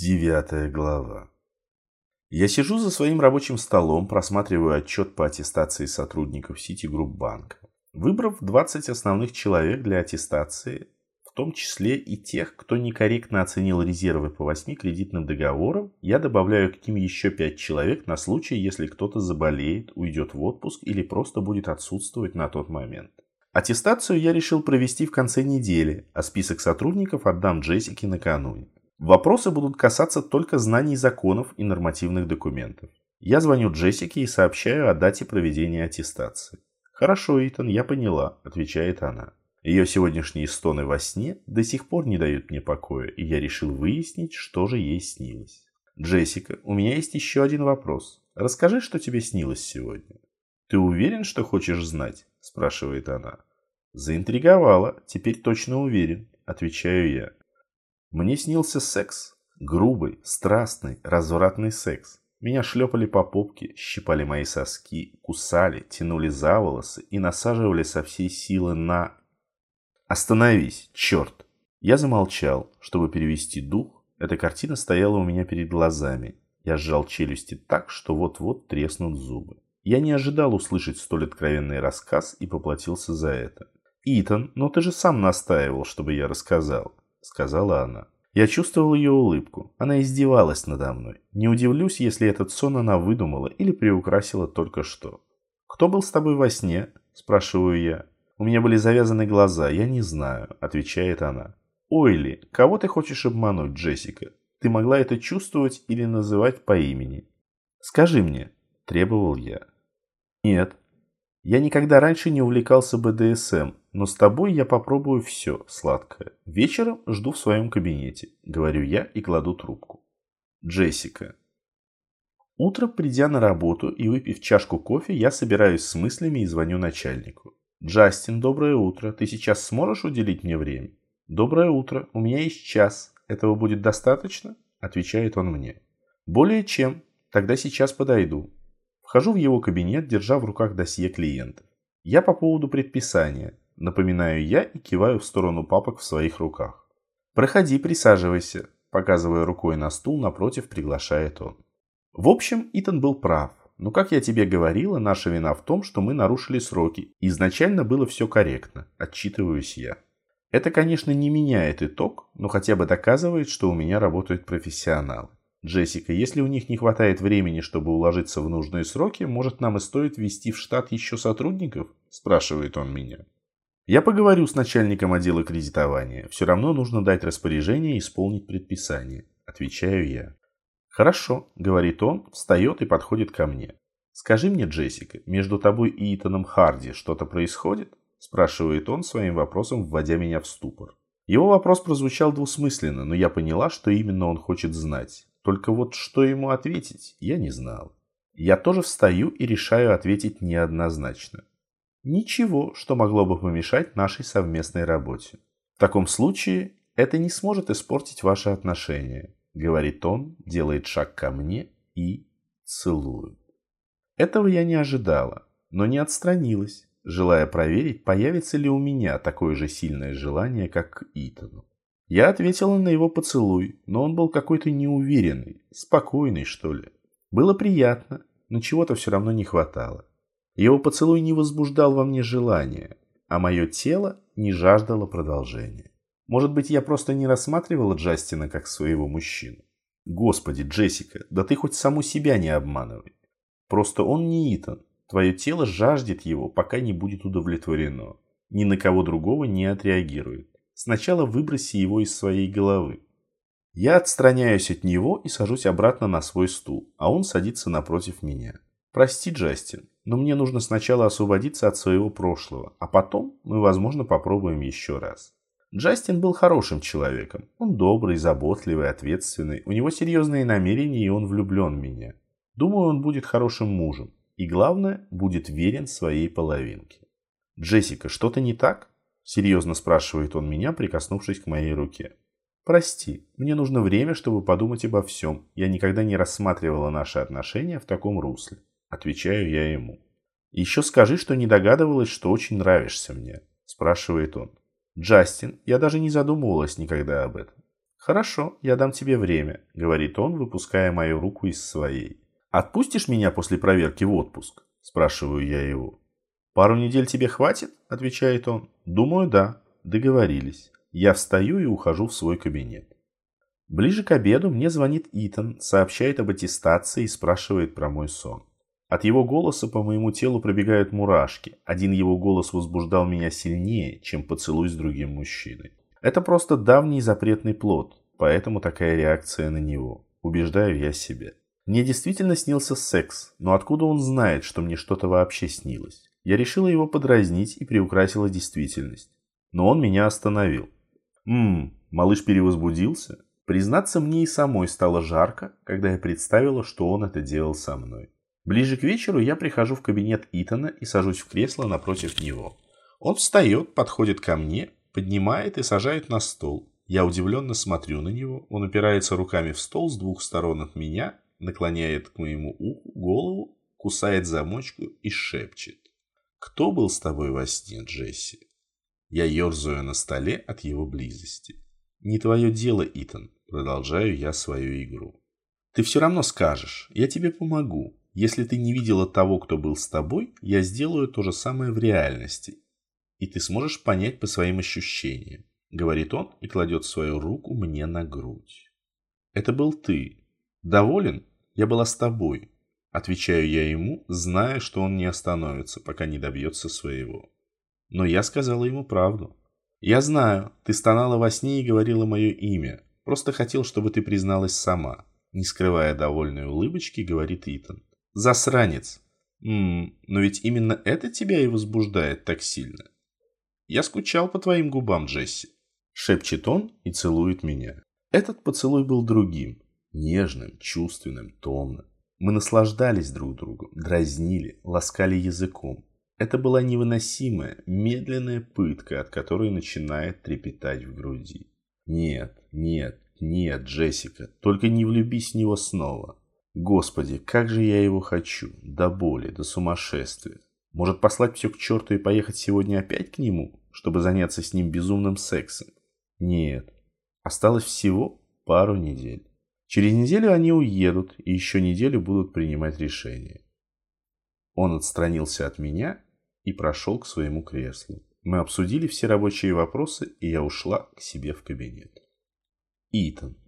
Девятая глава. Я сижу за своим рабочим столом, просматриваю отчет по аттестации сотрудников Citigroup банка. Выбрав 20 основных человек для аттестации, в том числе и тех, кто некорректно оценил резервы по 8 кредитным договорам, я добавляю к ним еще 5 человек на случай, если кто-то заболеет, уйдет в отпуск или просто будет отсутствовать на тот момент. Аттестацию я решил провести в конце недели, а список сотрудников отдам Джессике накануне. Вопросы будут касаться только знаний законов и нормативных документов. Я звоню Джессике и сообщаю о дате проведения аттестации. «Хорошо, Итан, я поняла», – отвечает она. Ее сегодняшние стоны во сне до сих пор не дают мне покоя, и я решил выяснить, что же ей снилось. «Джессика, у меня есть еще один вопрос. Расскажи, что тебе снилось сегодня». «Ты уверен, что хочешь знать?» – спрашивает она. «Заинтриговала. Теперь точно уверен», – отвечаю я. Мне снился секс. Грубый, страстный, развратный секс. Меня шлепали по попке, щипали мои соски, кусали, тянули за волосы и насаживали со всей силы на... Остановись, черт! Я замолчал, чтобы перевести дух. Эта картина стояла у меня перед глазами. Я сжал челюсти так, что вот-вот треснут зубы. Я не ожидал услышать столь откровенный рассказ и поплатился за это. «Итан, но ты же сам настаивал, чтобы я рассказал. — сказала она. Я чувствовал ее улыбку. Она издевалась надо мной. Не удивлюсь, если этот сон она выдумала или приукрасила только что. «Кто был с тобой во сне?» – спрашиваю я. «У меня были завязаны глаза, я не знаю», – отвечает она. «Ойли, кого ты хочешь обмануть, Джессика? Ты могла это чувствовать или называть по имени?» «Скажи мне», – требовал я. «Нет, я никогда раньше не увлекался БДСМ, но с тобой я попробую все, сладкое. Вечером жду в своем кабинете, говорю я и кладу трубку. Джессика. Утром, придя на работу и выпив чашку кофе, я собираюсь с мыслями и звоню начальнику. «Джастин, доброе утро. Ты сейчас сможешь уделить мне время?» «Доброе утро. У меня есть час. Этого будет достаточно?» Отвечает он мне. «Более чем. Тогда сейчас подойду. Вхожу в его кабинет, держа в руках досье клиентов. Я по поводу предписания. Напоминаю я и киваю в сторону папок в своих руках. «Проходи, присаживайся», показывая рукой на стул напротив, приглашает он. В общем, Итан был прав. Но, как я тебе говорила, наша вина в том, что мы нарушили сроки. Изначально было все корректно, отчитываюсь я. Это, конечно, не меняет итог, но хотя бы доказывает, что у меня работают профессионалы. Джессика, если у них не хватает времени, чтобы уложиться в нужные сроки, может нам и стоит ввести в штат еще сотрудников? Спрашивает он меня. Я поговорю с начальником отдела кредитования. Все равно нужно дать распоряжение и исполнить предписание. Отвечаю я. Хорошо, говорит он, встает и подходит ко мне. Скажи мне, Джессика, между тобой и Итаном Харди что-то происходит? Спрашивает он своим вопросом, вводя меня в ступор. Его вопрос прозвучал двусмысленно, но я поняла, что именно он хочет знать. Только вот что ему ответить, я не знал. Я тоже встаю и решаю ответить неоднозначно. Ничего, что могло бы помешать нашей совместной работе. В таком случае это не сможет испортить ваши отношения, говорит он, делает шаг ко мне и целует. Этого я не ожидала, но не отстранилась, желая проверить, появится ли у меня такое же сильное желание, как к Итану. Я ответила на его поцелуй, но он был какой-то неуверенный, спокойный, что ли. Было приятно, но чего-то все равно не хватало. Его поцелуй не возбуждал во мне желания, а мое тело не жаждало продолжения. Может быть, я просто не рассматривала Джастина как своего мужчину? Господи, Джессика, да ты хоть саму себя не обманывай. Просто он не Итан. Твое тело жаждет его, пока не будет удовлетворено. Ни на кого другого не отреагирует. Сначала выброси его из своей головы. Я отстраняюсь от него и сажусь обратно на свой стул, а он садится напротив меня. Прости, Джастин, но мне нужно сначала освободиться от своего прошлого, а потом мы, возможно, попробуем еще раз. Джастин был хорошим человеком. Он добрый, заботливый, ответственный. У него серьезные намерения, и он влюблен в меня. Думаю, он будет хорошим мужем. И главное, будет верен своей половинке. Джессика, что-то не так? Серьезно спрашивает он меня, прикоснувшись к моей руке. Прости, мне нужно время, чтобы подумать обо всем. Я никогда не рассматривала наши отношения в таком русле. Отвечаю я ему. Еще скажи, что не догадывалась, что очень нравишься мне. Спрашивает он. Джастин, я даже не задумывалась никогда об этом. «Хорошо, я дам тебе время», — говорит он, выпуская мою руку из своей. «Отпустишь меня после проверки в отпуск?» – спрашиваю я его. «Пару недель тебе хватит?» – отвечает он. «Думаю, да. Договорились. Я встаю и ухожу в свой кабинет. Ближе к обеду мне звонит Итан, сообщает об аттестации и спрашивает про мой сон. От его голоса по моему телу пробегают мурашки. Один его голос возбуждал меня сильнее, чем поцелуй с другим мужчиной. Это просто давний запретный плод, поэтому такая реакция на него. Убеждаю я себя. Мне действительно снился секс, но откуда он знает, что мне что-то вообще снилось? Я решила его подразнить и приукрасила действительность. Но он меня остановил. Ммм, малыш перевозбудился? Признаться, мне и самой стало жарко, когда я представила, что он это делал со мной. Ближе к вечеру я прихожу в кабинет Итана и сажусь в кресло напротив него. Он встает, подходит ко мне, поднимает и сажает на стол. Я удивленно смотрю на него, он упирается руками в стол с двух сторон от меня, наклоняет к моему уху голову, кусает замочку и шепчет. «Кто был с тобой во сне, Джесси?» Я ерзаю на столе от его близости. «Не твое дело, Итан», — продолжаю я свою игру. «Ты все равно скажешь, я тебе помогу. Если ты не видела того, кто был с тобой, я сделаю то же самое в реальности. И ты сможешь понять по своим ощущениям», — говорит он и кладет свою руку мне на грудь. «Это был ты. Доволен? Я была с тобой. Отвечаю я ему, зная, что он не остановится, пока не добьется своего. Но я сказала ему правду. «Я знаю, ты стонала во сне и говорила мое имя. Просто хотел, чтобы ты призналась сама». Не скрывая довольной улыбочки, говорит Итан. «Засранец! Ммм, но ведь именно это тебя и возбуждает так сильно. Я скучал по твоим губам, Джесси». Шепчет он и целует меня. Этот поцелуй был другим. Нежным, чувственным, томным. Мы наслаждались друг другом, дразнили, ласкали языком. Это была невыносимая, медленная пытка, от которой начинает трепетать в груди. Нет, нет, нет, Джессика, только не влюбись в него снова. Господи, как же я его хочу, до боли, до сумасшествия. Может послать все к черту и поехать сегодня опять к нему, чтобы заняться с ним безумным сексом? Нет, осталось всего пару недель. Через неделю они уедут и еще неделю будут принимать решения. Он отстранился от меня и прошел к своему креслу. Мы обсудили все рабочие вопросы, и я ушла к себе в кабинет. Итан.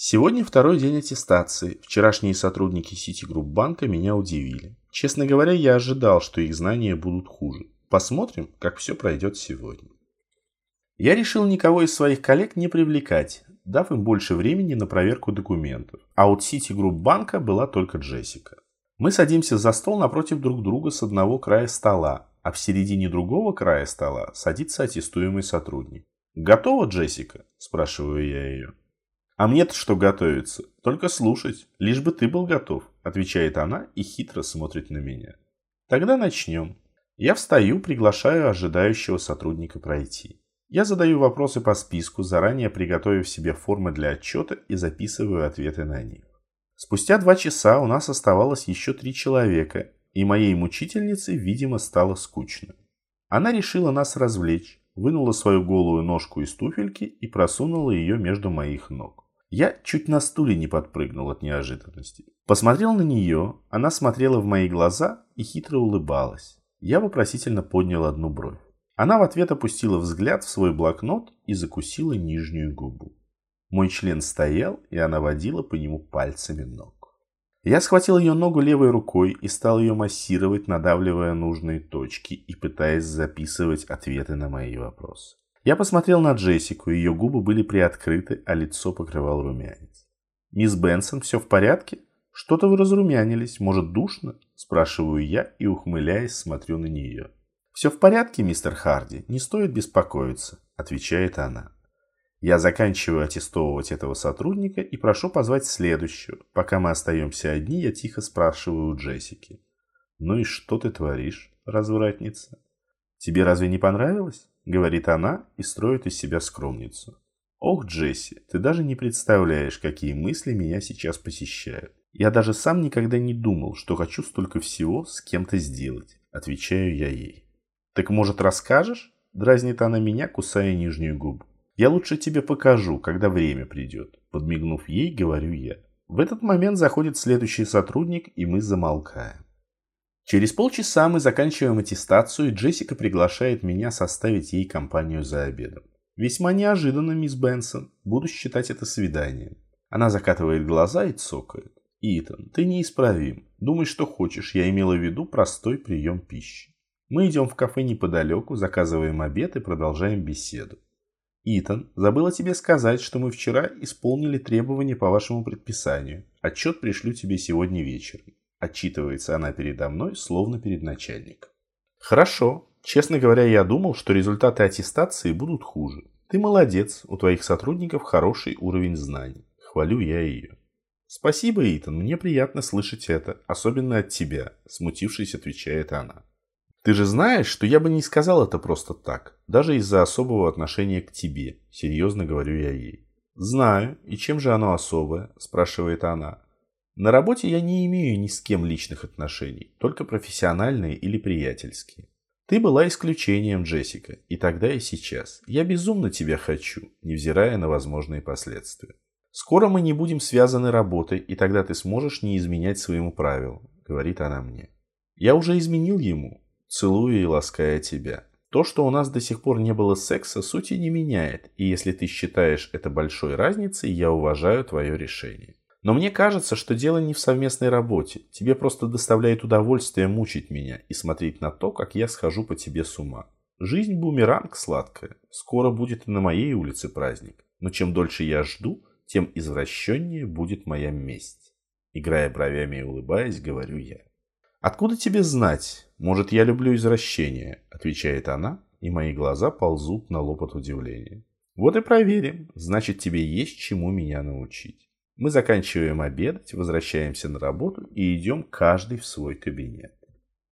Сегодня второй день аттестации. Вчерашние сотрудники Citigroup банка меня удивили. Честно говоря, я ожидал, что их знания будут хуже. Посмотрим, как все пройдет сегодня. Я решил никого из своих коллег не привлекать, дав им больше времени на проверку документов. А от Citigroup банка была только Джессика. Мы садимся за стол напротив друг друга с одного края стола, а в середине другого края стола садится аттестуемый сотрудник. «Готова, Джессика?» – спрашиваю я ее. «А мне-то что готовиться? Только слушать, лишь бы ты был готов», – отвечает она и хитро смотрит на меня. «Тогда начнем». Я встаю, приглашаю ожидающего сотрудника пройти. Я задаю вопросы по списку, заранее приготовив себе формы для отчета и записываю ответы на них. Спустя два часа у нас оставалось еще три человека, и моей мучительнице, видимо, стало скучно. Она решила нас развлечь, вынула свою голую ножку из туфельки и просунула ее между моих ног. Я чуть на стуле не подпрыгнул от неожиданности. Посмотрел на нее, она смотрела в мои глаза и хитро улыбалась. Я вопросительно поднял одну бровь. Она в ответ опустила взгляд в свой блокнот и закусила нижнюю губу. Мой член стоял, и она водила по нему пальцами ног. Я схватил ее ногу левой рукой и стал ее массировать, надавливая нужные точки и пытаясь записывать ответы на мои вопросы. Я посмотрел на Джессику, ее губы были приоткрыты, а лицо покрывал румянец. «Мисс Бенсон, все в порядке? Что-то вы разрумянились, может душно?» Спрашиваю я и, ухмыляясь, смотрю на нее. «Все в порядке, мистер Харди, не стоит беспокоиться», отвечает она. Я заканчиваю аттестовывать этого сотрудника и прошу позвать следующего. Пока мы остаемся одни, я тихо спрашиваю у Джессики. «Ну и что ты творишь, развратница?» «Тебе разве не понравилось?» — говорит она и строит из себя скромницу. «Ох, Джесси, ты даже не представляешь, какие мысли меня сейчас посещают. Я даже сам никогда не думал, что хочу столько всего с кем-то сделать», — отвечаю я ей. «Так, может, расскажешь?» — дразнит она меня, кусая нижнюю губу. Я лучше тебе покажу, когда время придет. Подмигнув ей, говорю я. В этот момент заходит следующий сотрудник, и мы замолкаем. Через полчаса мы заканчиваем аттестацию, и Джессика приглашает меня составить ей компанию за обедом. Весьма неожиданно, мисс Бенсон. Буду считать это свиданием. Она закатывает глаза и цокает. Итан, ты неисправим. Думай, что хочешь. Я имела в виду простой прием пищи. Мы идем в кафе неподалеку, заказываем обед и продолжаем беседу. Итан, забыла тебе сказать, что мы вчера исполнили требования по вашему предписанию. Отчет пришлю тебе сегодня вечером. Отчитывается она передо мной, словно перед начальником. Хорошо, Честно говоря, я думал, что результаты аттестации будут хуже. Ты молодец, у твоих сотрудников хороший уровень знаний. Хвалю я ее. Спасибо, Итан, мне приятно слышать это, особенно от тебя, смутившись, отвечает она. Ты же знаешь, что я бы не сказал это просто так, даже из-за особого отношения к тебе, серьезно говорю я ей. Знаю, и чем же оно особое, спрашивает она. На работе я не имею ни с кем личных отношений, только профессиональные или приятельские. Ты была исключением, Джессика, и тогда, и сейчас. Я безумно тебя хочу, невзирая на возможные последствия. Скоро мы не будем связаны работой, и тогда ты сможешь не изменять своему правилу, говорит она мне. Я уже изменил ему, целуя и лаская тебя. То, что у нас до сих пор не было секса, сути не меняет, и если ты считаешь это большой разницей, я уважаю твое решение. Но мне кажется, что дело не в совместной работе. Тебе просто доставляет удовольствие мучить меня и смотреть на то, как я схожу по тебе с ума. Жизнь бумеранг сладкая. Скоро будет и на моей улице праздник. Но чем дольше я жду, тем извращеннее будет моя месть. Играя бровями и улыбаясь, говорю я. «Откуда тебе знать? Может, я люблю извращение?» Отвечает она, и мои глаза ползут на лоб от удивления. «Вот и проверим. Значит, тебе есть чему меня научить». Мы заканчиваем обедать, возвращаемся на работу и идем каждый в свой кабинет.